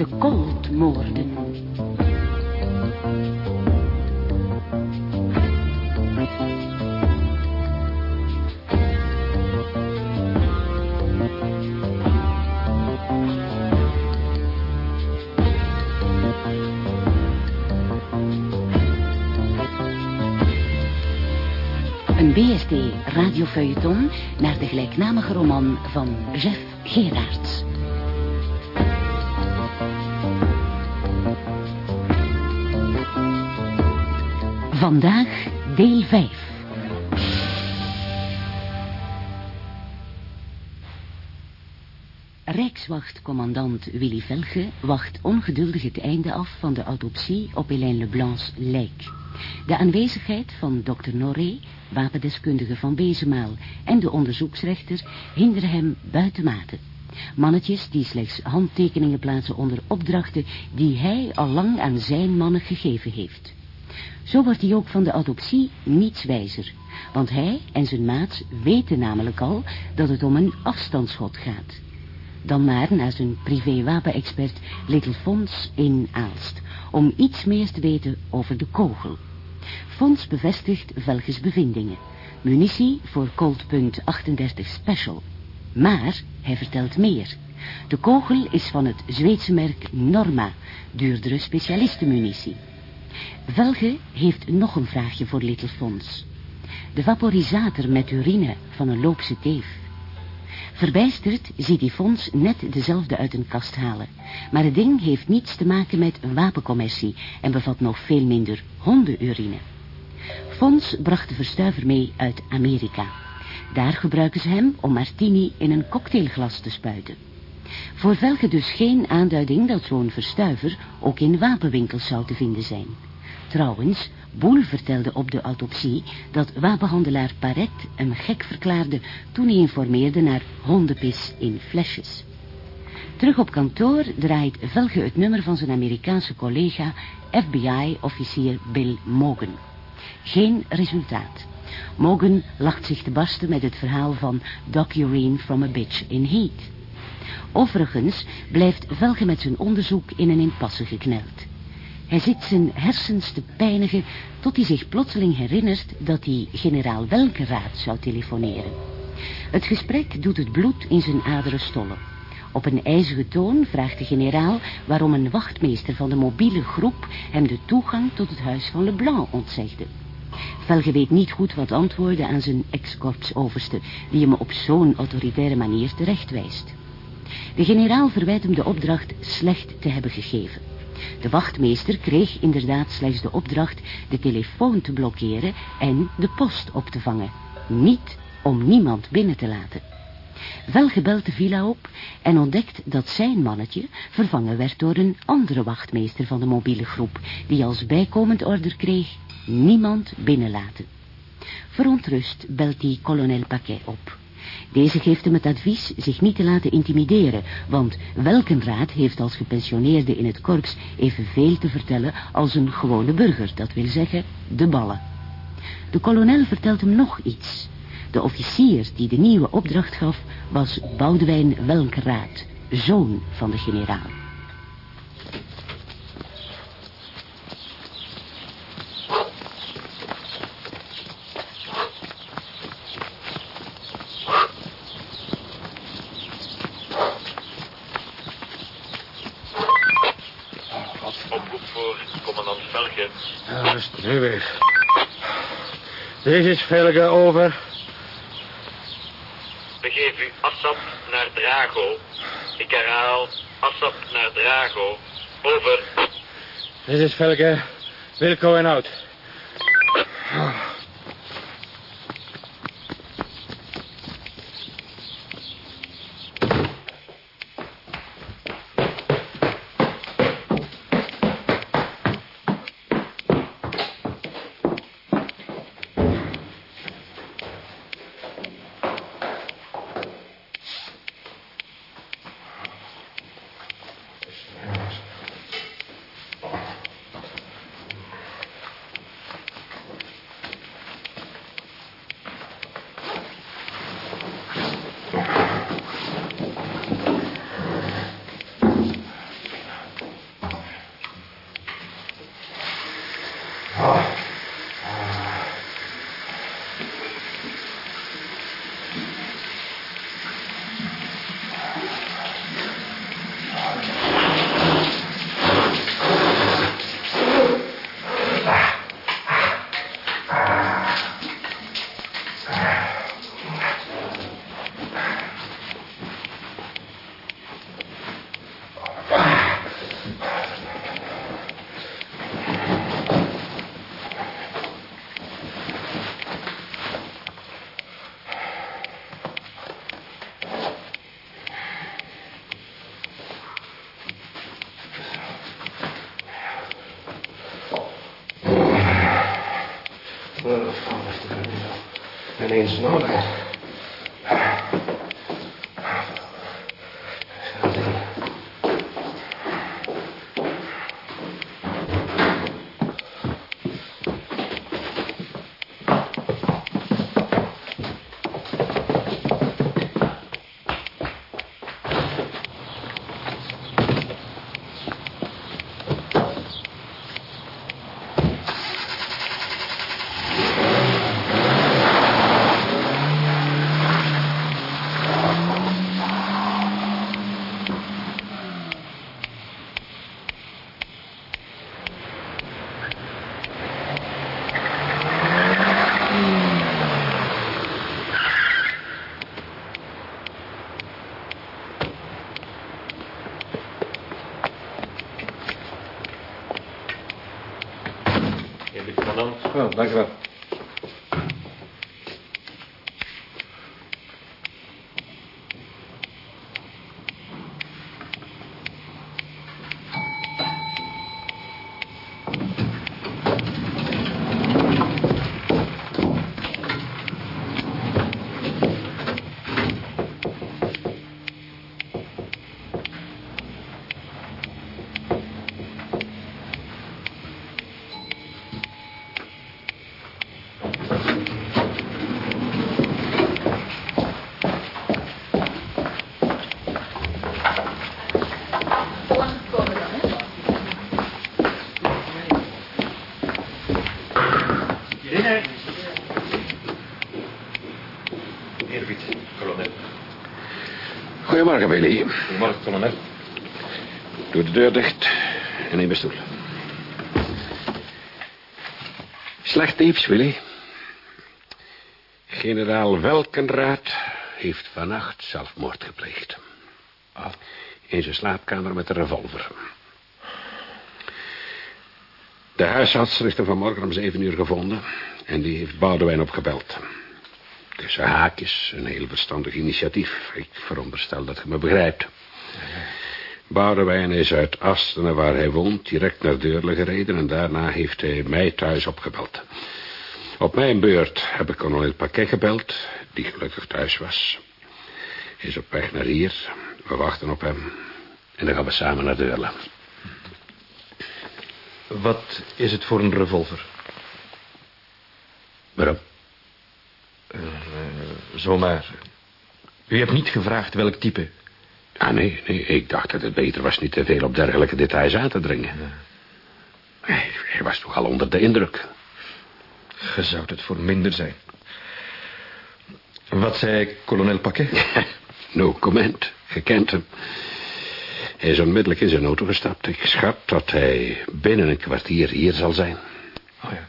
De Coldmoorden. Een BSD-radiofeuilleton naar de gelijknamige roman van Jeff Gerards. Vandaag deel 5. Rijkswachtcommandant Willy Velge wacht ongeduldig het einde af van de autopsie op Hélène Leblancs lijk. De aanwezigheid van dokter Noré, wapendeskundige van Bezemaal en de onderzoeksrechter hinderen hem buitenmate. Mannetjes die slechts handtekeningen plaatsen onder opdrachten die hij al lang aan zijn mannen gegeven heeft. Zo wordt hij ook van de autopsie niets wijzer, want hij en zijn maats weten namelijk al dat het om een afstandsschot gaat. Dan maar naar zijn privé-wapenexpert Little Fons in Aalst, om iets meer te weten over de kogel. Fons bevestigt Velges bevindingen. Munitie voor Colt .38 Special. Maar hij vertelt meer. De kogel is van het Zweedse merk Norma, duurdere specialistenmunitie. Velge heeft nog een vraagje voor Little Fons. De vaporisator met urine van een loopse teef. Verbijsterd ziet die Fons net dezelfde uit een kast halen. Maar het ding heeft niets te maken met een wapencommercie en bevat nog veel minder hondenurine. Fons bracht de verstuiver mee uit Amerika. Daar gebruiken ze hem om martini in een cocktailglas te spuiten. Voor Velge dus geen aanduiding dat zo'n verstuiver ook in wapenwinkels zou te vinden zijn. Trouwens, Boel vertelde op de autopsie dat wapenhandelaar Paret hem gek verklaarde toen hij informeerde naar hondenpis in flesjes. Terug op kantoor draait Velge het nummer van zijn Amerikaanse collega FBI-officier Bill Mogan. Geen resultaat. Mogan lacht zich te barsten met het verhaal van Doc Urine from a bitch in heat. Overigens blijft Velge met zijn onderzoek in een impasse gekneld. Hij zit zijn hersens te pijnigen tot hij zich plotseling herinnert dat hij generaal Welkeraad zou telefoneren. Het gesprek doet het bloed in zijn aderen stollen. Op een ijzige toon vraagt de generaal waarom een wachtmeester van de mobiele groep hem de toegang tot het huis van Leblanc ontzegde. Velge weet niet goed wat antwoorden aan zijn ex-korpsoverste, die hem op zo'n autoritaire manier terechtwijst. De generaal verwijt hem de opdracht slecht te hebben gegeven. De wachtmeester kreeg inderdaad slechts de opdracht de telefoon te blokkeren en de post op te vangen. Niet om niemand binnen te laten. Velge belt de villa op en ontdekt dat zijn mannetje vervangen werd door een andere wachtmeester van de mobiele groep, die als bijkomend order kreeg niemand binnenlaten. Verontrust belt hij kolonel Paquet op. Deze geeft hem het advies zich niet te laten intimideren, want Welkenraad heeft als gepensioneerde in het korps evenveel te vertellen als een gewone burger, dat wil zeggen de ballen. De kolonel vertelt hem nog iets. De officier die de nieuwe opdracht gaf was Boudewijn Welkenraad, zoon van de generaal. Oproep voor commandant Velge. Ja, dat is nu weer. Deze is Velge over. Begeef u Assap naar Drago. Ik herhaal, Assap naar Drago. Over. Dit is Velge. Wilco en Oud. Commandant. Oh, dank u wel. Binnen. Eerbied, kolonel. Goedemorgen, Willy. Goedemorgen, kolonel. Doe de deur dicht en neem een stoel. Slecht nieuws, Willy. Generaal Welkenraad heeft vannacht zelfmoord gepleegd. Ah. In zijn slaapkamer met een revolver. De huisarts is er vanmorgen om zeven uur gevonden... en die heeft Boudewijn opgebeld. Tussen haakjes een heel verstandig initiatief. Ik veronderstel dat je me begrijpt. Boudewijn is uit Astenen, waar hij woont, direct naar Deurle gereden... en daarna heeft hij mij thuis opgebeld. Op mijn beurt heb ik kolonel Paquet gebeld, die gelukkig thuis was. Hij is op weg naar hier. We wachten op hem. En dan gaan we samen naar Deurle. Wat is het voor een revolver? Waarom? Eh, zomaar. U hebt niet gevraagd welk type. Ah, nee, nee, ik dacht dat het beter was niet te veel op dergelijke details aan te dringen. Hij, hij was toch al onder de indruk. Je zou het voor minder zijn. Wat zei kolonel Paquet? No comment. Je kent hem. Hij is onmiddellijk in zijn auto gestapt. Ik schat dat hij binnen een kwartier hier zal zijn. Oh ja.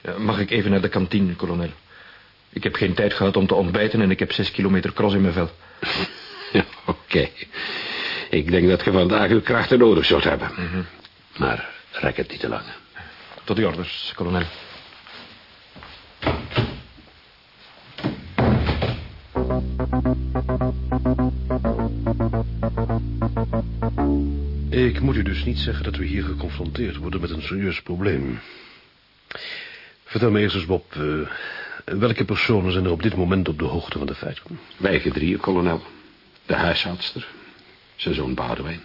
ja. Mag ik even naar de kantine, kolonel? Ik heb geen tijd gehad om te ontbijten en ik heb zes kilometer cross in mijn vel. Oké. Ik denk dat je vandaag uw krachten nodig zult hebben. Maar rek het niet te lang. Tot uw orders, kolonel. Ik moet u dus niet zeggen dat we hier geconfronteerd worden met een serieus probleem. Vertel me eerst eens, Bob, eh, welke personen zijn er op dit moment op de hoogte van de feiten? Wij drieën, kolonel. De huishoudster. Zijn zoon Boudewijn.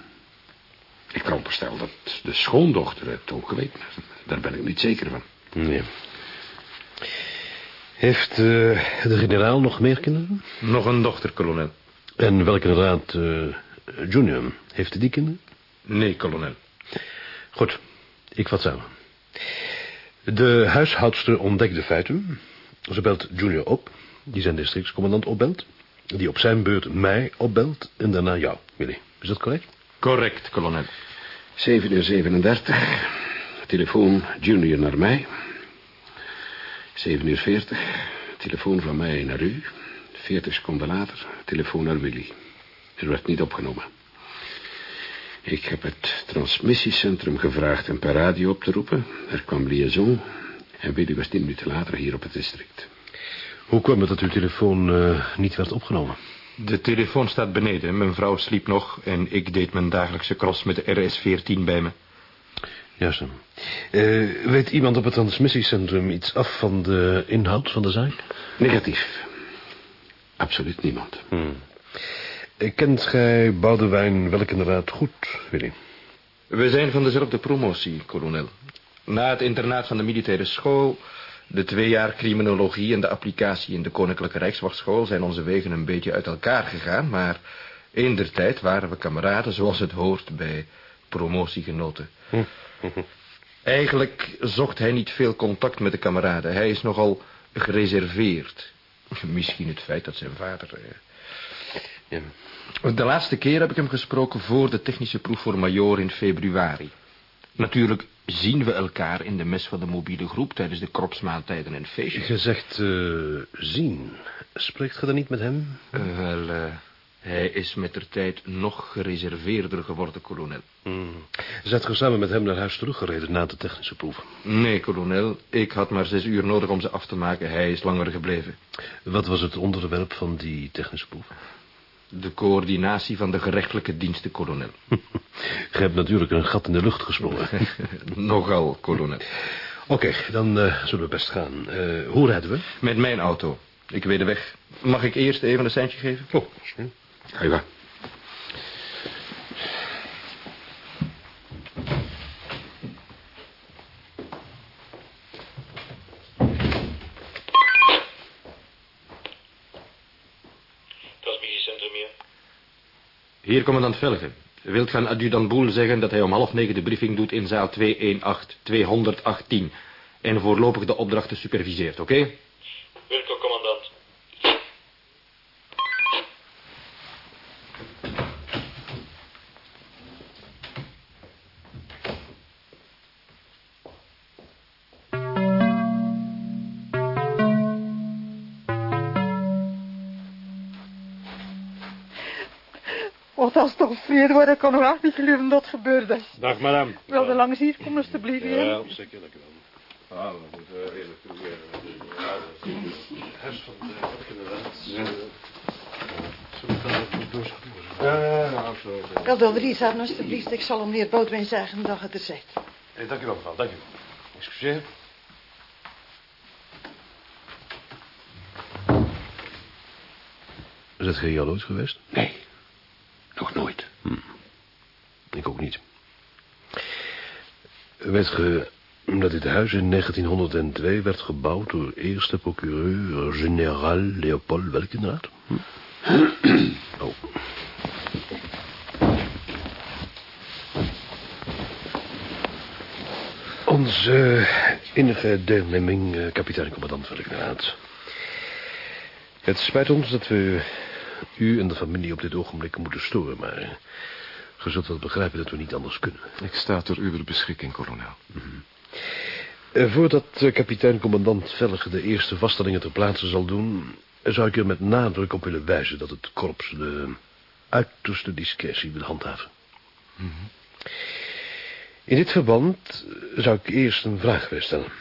Ik veronderstel dat de schoondochter het ook weet. maar Daar ben ik niet zeker van. Nee. Heeft eh, de generaal nog meer kinderen? Nog een dochter, kolonel. En welke inderdaad, eh, Junior, heeft die kinderen? Nee, kolonel. Goed, ik vat samen. De huishoudster ontdekt de feiten. Ze belt Junior op, die zijn districtscommandant opbelt. Die op zijn beurt mij opbelt en daarna jou, Willy. Is dat correct? Correct, kolonel. 7 uur 37. Telefoon Junior naar mij. 7 uur 40. Telefoon van mij naar u. Veertig seconden later, telefoon naar Willy. Er werd niet opgenomen. Ik heb het transmissiecentrum gevraagd hem per radio op te roepen. Er kwam liaison. En Willy was tien minuten later hier op het district. Hoe kwam het dat uw telefoon uh, niet werd opgenomen? De telefoon staat beneden. Mijn vrouw sliep nog en ik deed mijn dagelijkse cross met de RS-14 bij me. Juist. Uh, weet iemand op het transmissiecentrum iets af van de inhoud van de zaak? Negatief. Absoluut niemand. Hmm. Kent gij Boudewijn inderdaad goed, Willy? We zijn van dezelfde promotie, kolonel. Na het internaat van de militaire school... de twee jaar criminologie en de applicatie in de Koninklijke Rijkswachtschool... zijn onze wegen een beetje uit elkaar gegaan... maar in der tijd waren we kameraden zoals het hoort bij promotiegenoten. Eigenlijk zocht hij niet veel contact met de kameraden. Hij is nogal gereserveerd. Misschien het feit dat zijn vader... Eh, ja. De laatste keer heb ik hem gesproken voor de technische proef voor major in februari. Natuurlijk zien we elkaar in de mes van de mobiele groep... tijdens de kropsmaaltijden en feestjes. Je zegt uh, zien. Spreekt ge dan niet met hem? Uh, wel, uh, hij is met der tijd nog gereserveerder geworden, kolonel. Hmm. Zet ge samen met hem naar huis teruggereden na de technische proef? Nee, kolonel. Ik had maar zes uur nodig om ze af te maken. Hij is langer gebleven. Wat was het onderwerp van die technische proef? De coördinatie van de gerechtelijke diensten, kolonel. Je hebt natuurlijk een gat in de lucht gesprongen. Nogal, kolonel. Oké, dan uh, zullen we best gaan. Uh, hoe rijden we? Met mijn auto. Ik weet de weg. Mag ik eerst even een seintje geven? Oh, Ga je commandant Velge. Wilt gaan adjudant Boel zeggen dat hij om half negen de briefing doet in zaal 218-218... en voorlopig de opdrachten superviseert, oké? Dat vrede hoor. Ik kan nog echt niet geloven dat het gebeurd is. Dag, madame. Wil de langs hier komen, alstublieft? Ja, zeker, dank u wel. Ah, we moeten eerlijk toegeven. Ja, dat is huis van de. Ja. Zullen we dan ook door Ja, ja, ja, absoluut. De Dries hebben, alstublieft. Ik zal hem meneer Boudewijn zeggen dat het er zegt. Hey, dank u wel, mevrouw. Dank u. Excuseer. Is dat hier al ooit geweest? Nee. Nog nooit. Hm. Ik ook niet. Weet ge dat dit huis in 1902 werd gebouwd door eerste procureur-generaal Leopold Welkenraad? Hm? oh. Onze enige deelneming, eh, kapitein-commandant Welkenraad. Het spijt ons dat we u en de familie op dit ogenblik moeten storen, maar... Je zult wel begrijpen dat we niet anders kunnen. Ik sta ter uw beschikking, kolonel. Mm -hmm. voordat uh, kapitein-commandant Velge de eerste vaststellingen ter plaatse zal doen... zou ik er met nadruk op willen wijzen dat het korps de uiterste discretie wil handhaven. Mm -hmm. In dit verband zou ik eerst een vraag willen stellen.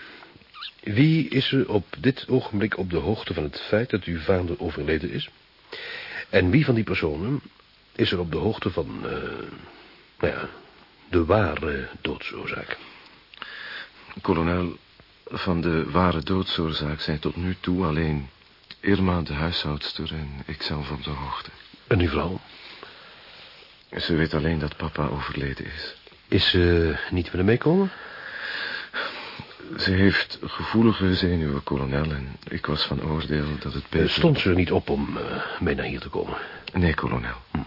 Wie is er op dit ogenblik op de hoogte van het feit dat uw vader overleden is? En wie van die personen is er op de hoogte van, uh, nou ja, de ware doodsoorzaak? Kolonel, van de ware doodsoorzaak zijn tot nu toe alleen Irma, de huishoudster, en ikzelf op de hoogte. En uw vrouw? Ze weet alleen dat papa overleden is. Is ze niet willen meekomen? Ze heeft gevoelige zenuwen, kolonel, en ik was van oordeel dat het beter... Stond ze er niet op om uh, mee naar hier te komen? Nee, kolonel. Hm.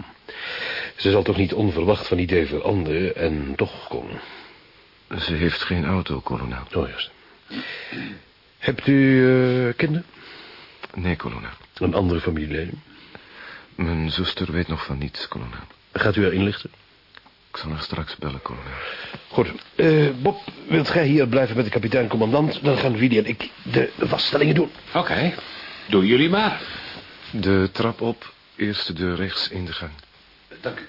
Ze zal toch niet onverwacht van idee veranderen en toch komen? Ze heeft geen auto, kolonel. Oh, juist. Hebt u uh, kinderen? Nee, kolonel. Een andere familieleden? Mijn zuster weet nog van niets, kolonel. Gaat u haar inlichten? Ik zal haar straks bellen, kolonel. Goed. Eh, Bob, wilt gij hier blijven met de kapitein-commandant? Dan gaan Willy en ik de vaststellingen doen. Oké, doen jullie maar. De trap op, eerste deur rechts in de gang. Dank u.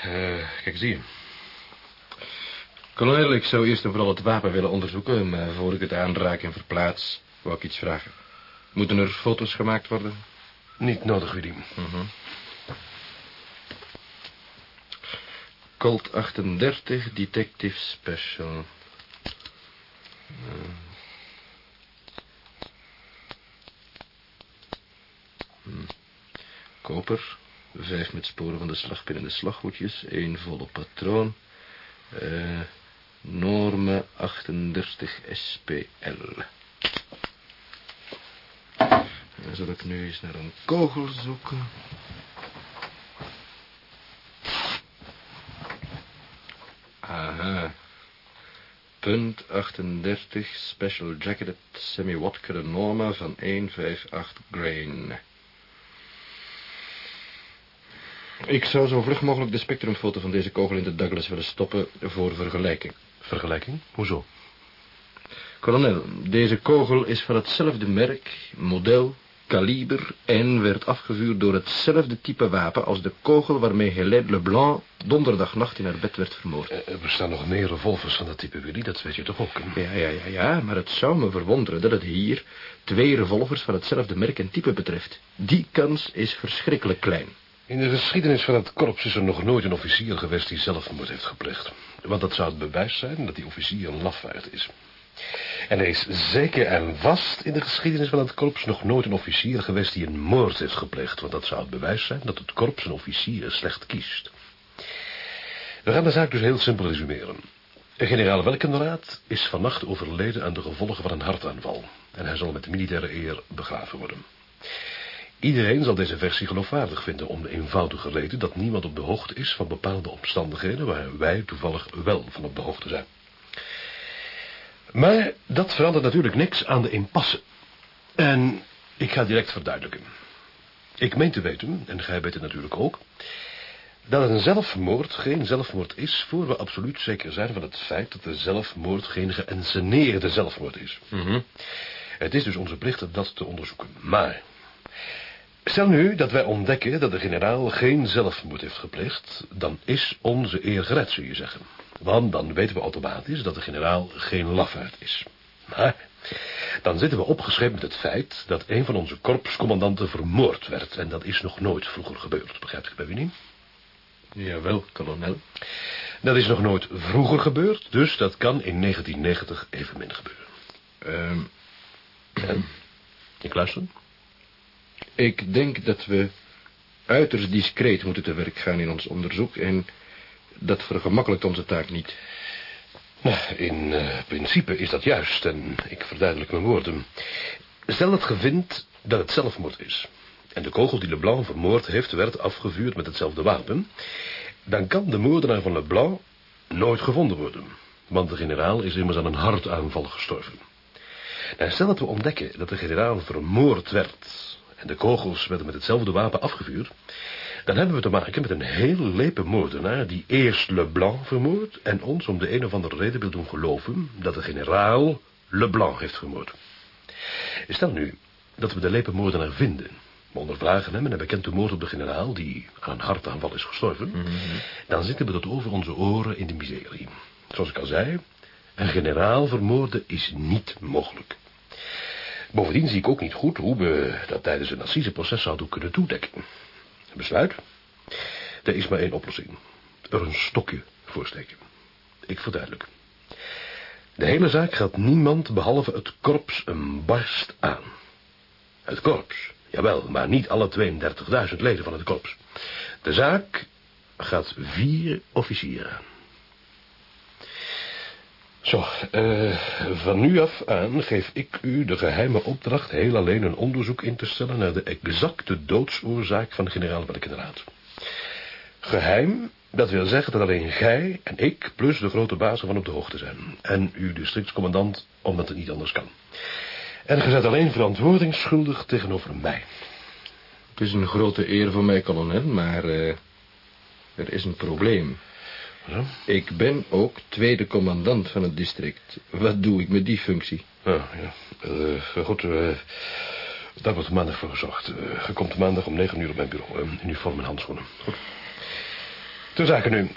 Eh, kijk eens hier. Kolonel, ik zou eerst en vooral het wapen willen onderzoeken... maar voor ik het aanraak en verplaats, wou ik iets vragen. Moeten er foto's gemaakt worden? Niet nodig, Willy. Mhm. Colt 38, Detective Special. Hmm. Hmm. Koper, vijf met sporen van de slagpin en de slaghoedjes, één volle patroon. Eh, norme 38 SPL. Dan zal ik nu eens naar een kogel zoeken. Aha. Punt 38, Special Jacketed Semi-Watker Norma van 158 grain. Ik zou zo vlug mogelijk de spectrumfoto van deze kogel in de Douglas willen stoppen voor vergelijking. Vergelijking? Hoezo? Kolonel, deze kogel is van hetzelfde merk, model, kaliber en werd afgevuurd door hetzelfde type wapen als de kogel waarmee Helene Leblanc donderdagnacht in haar bed werd vermoord. Eh, Er bestaan nog meer revolvers van dat type, Willy. Dat weet je toch ook? hè? Ja, ja, ja, ja, maar het zou me verwonderen dat het hier twee revolvers van hetzelfde merk en type betreft. Die kans is verschrikkelijk klein. In de geschiedenis van het korps is er nog nooit een officier geweest die zelfmoord heeft gepleegd. Want dat zou het bewijs zijn dat die officier een lafaard is. En er is zeker en vast in de geschiedenis van het korps nog nooit een officier geweest die een moord heeft gepleegd. Want dat zou het bewijs zijn dat het korps een officier slecht kiest. We gaan de zaak dus heel simpel resumeren. Generaal Welkenraad is vannacht overleden aan de gevolgen van een hartaanval. En hij zal met militaire eer begraven worden. Iedereen zal deze versie geloofwaardig vinden om de eenvoudige reden dat niemand op de hoogte is van bepaalde omstandigheden waar wij toevallig wel van op de hoogte zijn. Maar dat verandert natuurlijk niks aan de impasse. En ik ga direct verduidelijken. Ik meen te weten, en gij weet het natuurlijk ook, dat een zelfmoord geen zelfmoord is... voor we absoluut zeker zijn van het feit dat de zelfmoord geen geënsceneerde zelfmoord is. Het is dus onze plicht dat te onderzoeken. Maar, stel nu dat wij ontdekken dat de generaal geen zelfmoord heeft gepleegd... dan is onze eer gered, zul je zeggen. Want dan weten we automatisch dat de generaal geen lafaard is. Maar dan zitten we opgeschreven met het feit dat een van onze korpscommandanten vermoord werd. En dat is nog nooit vroeger gebeurd, begrijpt u bij wie niet? Jawel, kolonel. Dat is nog nooit vroeger gebeurd, dus dat kan in 1990 evenmin gebeuren. Ehm, En? Ik luister. Ik denk dat we uiterst discreet moeten te werk gaan in ons onderzoek... en dat vergemakkelijkt onze taak niet. Nou, in eh, principe is dat juist, en ik verduidelijk mijn woorden. Stel dat ge vindt dat het zelfmoord is... en de kogel die Leblanc vermoord heeft werd afgevuurd met hetzelfde wapen... dan kan de moordenaar van Leblanc nooit gevonden worden. Want de generaal is immers aan een hartaanval gestorven. Nou, stel dat we ontdekken dat de generaal vermoord werd... en de kogels werden met hetzelfde wapen afgevuurd... dan hebben we te maken met een heel lepe moordenaar... die eerst Leblanc vermoordt... en ons om de een of andere reden wil doen geloven... dat de generaal Leblanc heeft vermoord. Stel nu dat we de lepe moordenaar vinden... We ondervragen hem en hij bekent de moord op de generaal... die aan een hartaanval is gestorven... dan zitten we tot over onze oren in de miserie. Zoals ik al zei... een generaal vermoorden is niet mogelijk. Bovendien zie ik ook niet goed hoe we dat tijdens een assiseproces zouden kunnen toedekken. Besluit? Er is maar één oplossing. Er een stokje voor steken. Ik verduidelijk. De hele zaak gaat niemand behalve het korps een barst aan. Het korps, jawel, maar niet alle 32.000 leden van het korps. De zaak gaat vier officieren. Zo, eh, van nu af aan geef ik u de geheime opdracht... heel alleen een onderzoek in te stellen... naar de exacte doodsoorzaak van generaal van de generaat. Geheim, dat wil zeggen dat alleen gij en ik... plus de grote bazen van op de hoogte zijn. En uw districtscommandant, omdat het niet anders kan. En ge zet alleen verantwoordingsschuldig tegenover mij. Het is een grote eer voor mij, kolonel, maar eh, er is een probleem. Zo? Ik ben ook tweede commandant van het district. Wat doe ik met die functie? Ah, ja. Eh, goed, eh, daar wordt maandag voor gezorgd. Eh, je komt maandag om negen uur op mijn bureau. in uniform en handschoenen. Goed. Ter zake nu.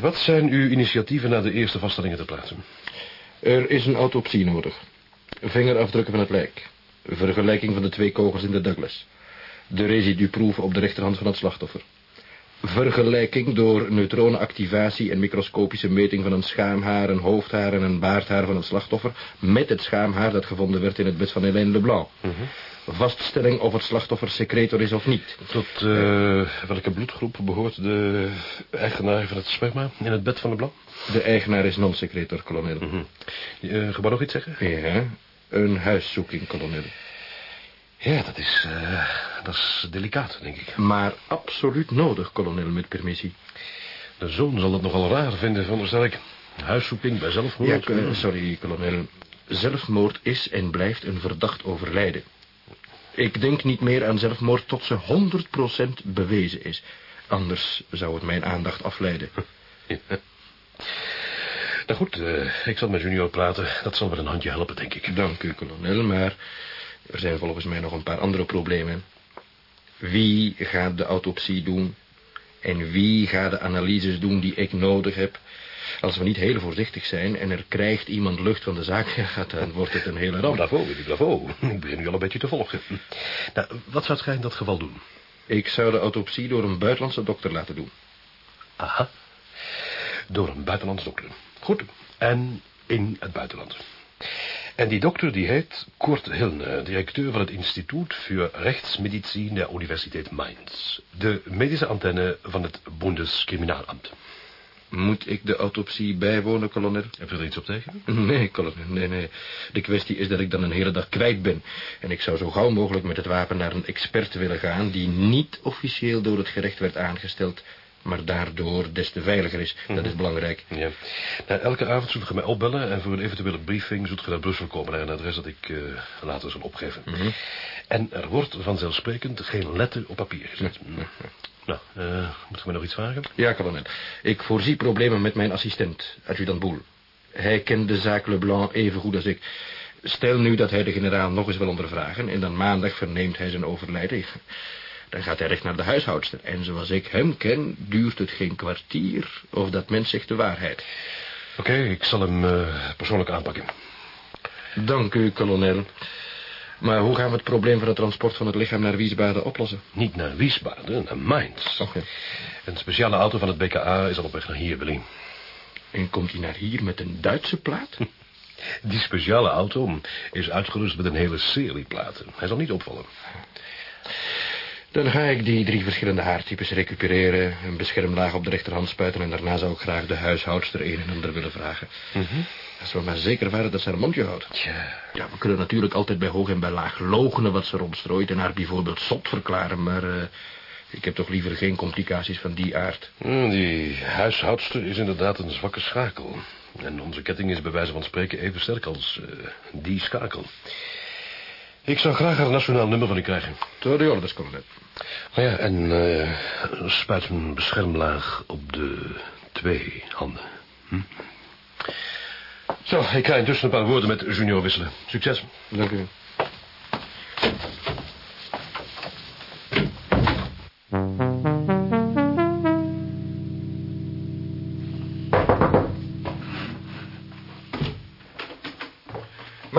Wat zijn uw initiatieven naar de eerste vaststellingen te plaatsen? Er is een autopsie nodig. Vingerafdrukken van het lijk. Vergelijking van de twee kogels in de Douglas. De residuproeven op de rechterhand van het slachtoffer. Vergelijking door neutronenactivatie en microscopische meting van een schaamhaar, een hoofdhaar en een baardhaar van het slachtoffer met het schaamhaar dat gevonden werd in het bed van Hélène Leblanc. Vaststelling of het slachtoffer secretor is of niet. Tot eh, welke bloedgroep behoort de eigenaar van het sperma in het bed van de blauw? De eigenaar is non-secretor, kolonel. Uh, maar nog iets zeggen? Ja, een huiszoeking, kolonel. Ja, dat is, eh, dat is delicaat, denk ik. Maar absoluut nodig, kolonel, met permissie. De zoon zal het nogal raar vinden, veronderstel ik. Huiszoeking bij Ja, zelfmoord. k- sorry, kolonel. Zelfmoord is en blijft een verdacht overlijden. Ik denk niet meer aan zelfmoord tot ze 100% bewezen is. Anders zou het mijn aandacht afleiden. Ja. Nou goed, eh, ik zal met junior praten. Dat zal wel een handje helpen, denk ik. Dank u, kolonel, maar er zijn volgens mij nog een paar andere problemen. Wie gaat de autopsie doen? En wie gaat de analyses doen die ik nodig heb? Als we niet heel voorzichtig zijn en er krijgt iemand lucht van de zaak, ja, dan wordt het een hele ramp. Bravo, Willy, bravo. Ik begin nu al een beetje te volgen. Nou, wat zou gij in dat geval doen? Ik zou de autopsie door een buitenlandse dokter laten doen. Aha. Door een buitenlands dokter. Goed. En in het buitenland. En die dokter die heet Kurt Hilne, directeur van het Instituut voor Rechtsmedicijn der Universiteit Mainz. De medische antenne van het Bundeskriminaalamt. Moet ik de autopsie bijwonen, kolonel? Heb je er iets op tegen? Nee, kolonel, nee, nee. De kwestie is dat ik dan een hele dag kwijt ben. En ik zou zo gauw mogelijk met het wapen naar een expert willen gaan... die niet officieel door het gerecht werd aangesteld... maar daardoor des te veiliger is. Dat is belangrijk. Ja. Nou, elke avond zult ge mij opbellen en voor een eventuele briefing zult ge naar Brussel komen naar een adres dat ik eh, later zal opgeven. En er wordt vanzelfsprekend geen letter op papier gezet. Nou, eh moet ge mij nog iets vragen? Ja, kolonel. Ik voorzie problemen met mijn assistent, adjudant Boel. Hij kent de zaak Leblanc even goed als ik. Stel nu dat hij de generaal nog eens wil ondervragen... en dan maandag verneemt hij zijn overlijden. Dan gaat hij recht naar de huishoudster. En zoals ik hem ken, duurt het geen kwartier... of dat mens zegt de waarheid. Oké, ik zal hem eh, persoonlijk aanpakken. Dank u, kolonel. Maar hoe gaan we het probleem van het transport van het lichaam naar Wiesbaden oplossen? Niet naar Wiesbaden, naar Mainz. Oké. Een speciale auto van het BKA is al op weg naar hier, Willy. En komt hij naar hier met een Duitse plaat? Die speciale auto is uitgerust met een hele serie platen. Hij zal niet opvallen. Dan ga ik die drie verschillende haartypes recupereren... een beschermlaag op de rechterhand spuiten... en daarna zou ik graag de huishoudster een en ander willen vragen. Als we maar zeker waren dat ze haar mondje houdt. Tja. Ja, we kunnen natuurlijk altijd bij hoog en bij laag logenen wat ze rondstrooit... en haar bijvoorbeeld zot verklaren, maar... eh, ik heb toch liever geen complicaties van die aard. Hmm, Die huishoudster is inderdaad een zwakke schakel. En onze ketting is bij wijze van spreken even sterk als eh, die schakel. Ik zou graag haar nationaal nummer van u krijgen. Door de orders, kolonel. Oh ja, en eh spuit een beschermlaag op de twee handen. Hm? Zo, ik ga intussen een paar woorden met Junior wisselen. Succes. Dank u.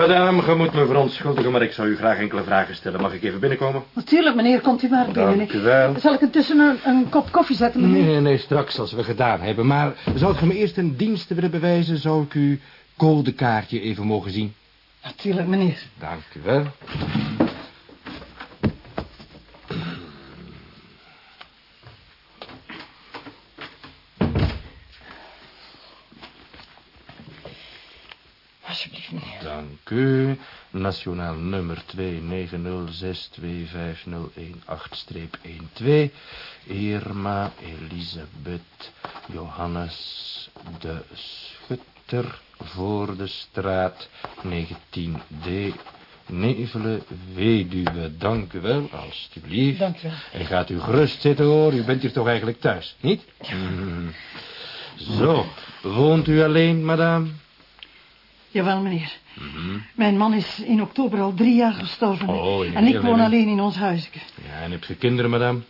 Madame, ge moet me verontschuldigen, maar ik zou u graag enkele vragen stellen. Mag ik even binnenkomen? Natuurlijk, meneer, komt u maar binnen. Dank u wel. Zal ik intussen een, een kop koffie zetten, meneer? Nee, nee, straks als we gedaan hebben. Maar zou u me eerst een dienst willen bewijzen, zou ik uw codekaartje even mogen zien? Natuurlijk, meneer. Dank u wel. Alsjeblieft, meneer. Dank u. Nationaal nummer 290625018-12. Irma Elisabeth Johannes de Schutter voor de straat 19D. Nevele Weduwe, dank u wel, alstublieft. Dank u wel. En gaat u gerust zitten hoor, u bent hier toch eigenlijk thuis, niet? Mm. Zo, woont u alleen, madame? Jawel, meneer. Mijn man is in oktober al drie jaar gestorven. Oh, en ik woon alleen in ons huisje. Ja, en hebt u kinderen, madame?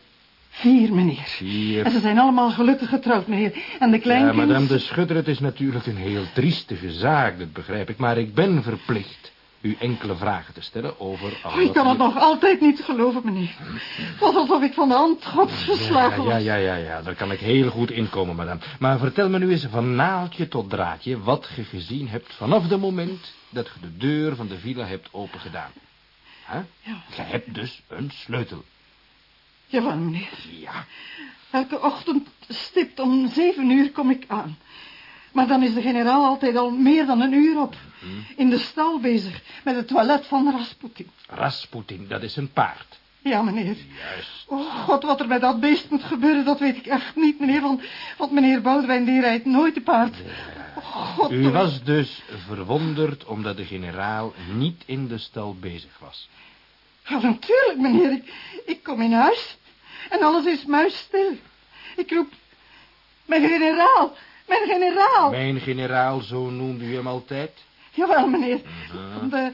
Vier, meneer. Vier. En ze zijn allemaal gelukkig getrouwd, meneer. En de Ja, kleinkinderen... madame de Schutter, het is natuurlijk een heel triestige zaak, dat begrijp ik. Maar ik ben verplicht u enkele vragen te stellen over... Oh, ik kan het nog altijd niet geloven, meneer. Was alsof ik van de hand gods geslagen Ja, ja, ja, ja, ja, daar kan ik heel goed inkomen, madame. Maar vertel me nu eens van naaldje tot draadje... wat je gezien hebt vanaf het moment dat je de deur van de villa hebt opengedaan. Huh? Ja. Je hebt dus een sleutel. Jawel, meneer. Ja. Elke ochtend stipt om zeven uur kom ik aan. Maar dan is de generaal altijd al meer dan een uur op. In de stal bezig met het toilet van Rasputin. Rasputin, dat is een paard. Ja, meneer. Juist. Oh, god, wat er met dat beest moet gebeuren, dat weet ik echt niet, meneer. Want, want meneer Boudewijn, die rijdt nooit te paard. Oh, god, U was dus verwonderd omdat de generaal niet in de stal bezig was. Ja, natuurlijk, meneer. Ik, ik kom in huis en alles is muisstil. Ik roep, mijn generaal, mijn generaal. Mijn generaal, zo noemde u hem altijd? Jawel, meneer. De,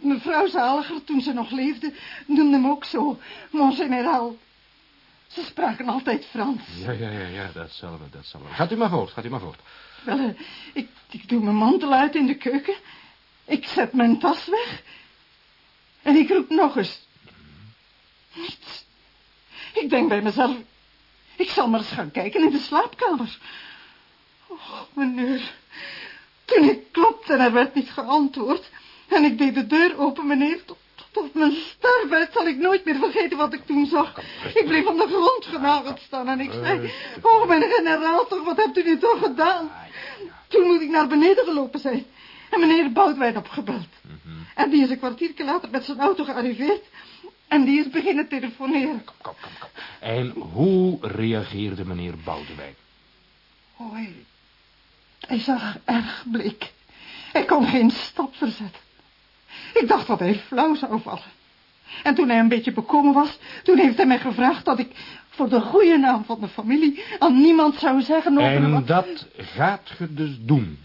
mevrouw Zaliger, toen ze nog leefde, noemde hem ook zo, mon generaal. Ze spraken altijd Frans. Ja, ja, ja, ja, dat zal wel, dat zal wel. Gaat u maar voort, gaat u maar voort. Wel, eh, ik, ik doe mijn mantel uit in de keuken. Ik zet mijn tas weg. En ik roep nog eens. Niets. Ik denk bij mezelf, ik zal maar eens gaan kijken in de slaapkamer. Oh, meneer. Toen ik klopte en er werd niet geantwoord. En ik deed de deur open, meneer. Tot, tot op mijn sterfbed zal ik nooit meer vergeten wat ik toen zag. Ik bleef aan de grond genageld staan en ik zei... Oh, mijn generaal, toch, wat hebt u nu toch gedaan? Toen moet ik naar beneden gelopen zijn. En meneer Boudewijn opgebeld. En die is een kwartiertje later met zijn auto gearriveerd. En die is beginnen telefoneren. Kom, kom, kom. En hoe reageerde meneer Boudewijn? Oh, hij, hij zag er erg bleek. Hij kon geen stap verzetten. Ik dacht dat hij flauw zou vallen. En toen hij een beetje bekomen was, toen heeft hij mij gevraagd dat ik voor de goede naam van de familie aan niemand zou zeggen over En wat... dat gaat je dus doen.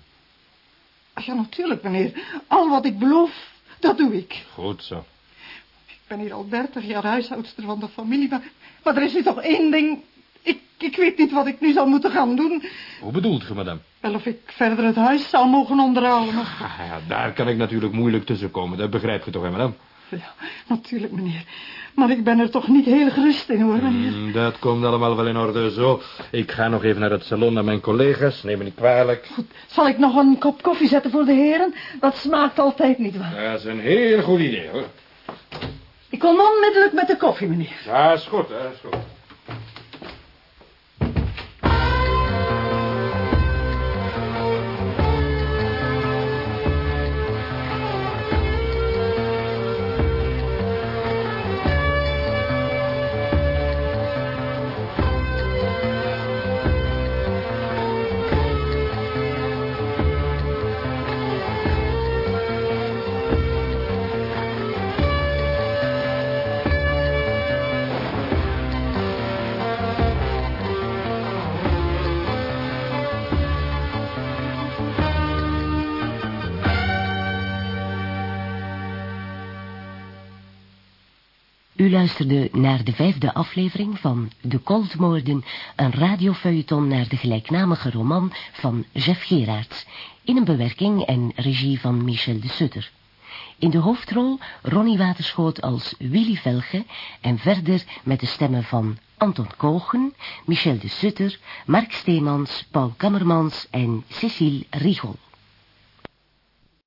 Ja, natuurlijk, meneer. Al wat ik beloof, dat doe ik. Goed zo. Ik ben hier al dertig jaar huishoudster van de familie, maar, maar er is nu toch één ding... Ik, weet niet wat ik nu zal moeten gaan doen. Hoe bedoelt je, madame? Wel of ik verder het huis zal mogen onderhouden. Ah, ja, daar kan ik natuurlijk moeilijk tussenkomen. Dat begrijp je toch, hè, madame? Ja, natuurlijk, meneer. Maar ik ben er toch niet heel gerust in, hoor, meneer. Mm, dat komt allemaal wel in orde. Zo, ik ga nog even naar het salon naar mijn collega's. Neem me niet kwalijk. Goed, zal ik nog een kop koffie zetten voor de heren? Dat smaakt altijd niet waar. Dat is een heel goed idee, hoor. Ik kom onmiddellijk met de koffie, meneer. Ja, is goed, hè, is goed. U luisterde naar de vijfde aflevering van De Koltmoorden, een radiofeuilleton naar de gelijknamige roman van Jeff Gerards, in een bewerking en regie van Michel de Sutter. In de hoofdrol Ronnie Waterschoot als Willy Velge en verder met de stemmen van Anton Kogen, Michel de Sutter, Mark Steemans, Paul Kammermans en Cécile Rigol.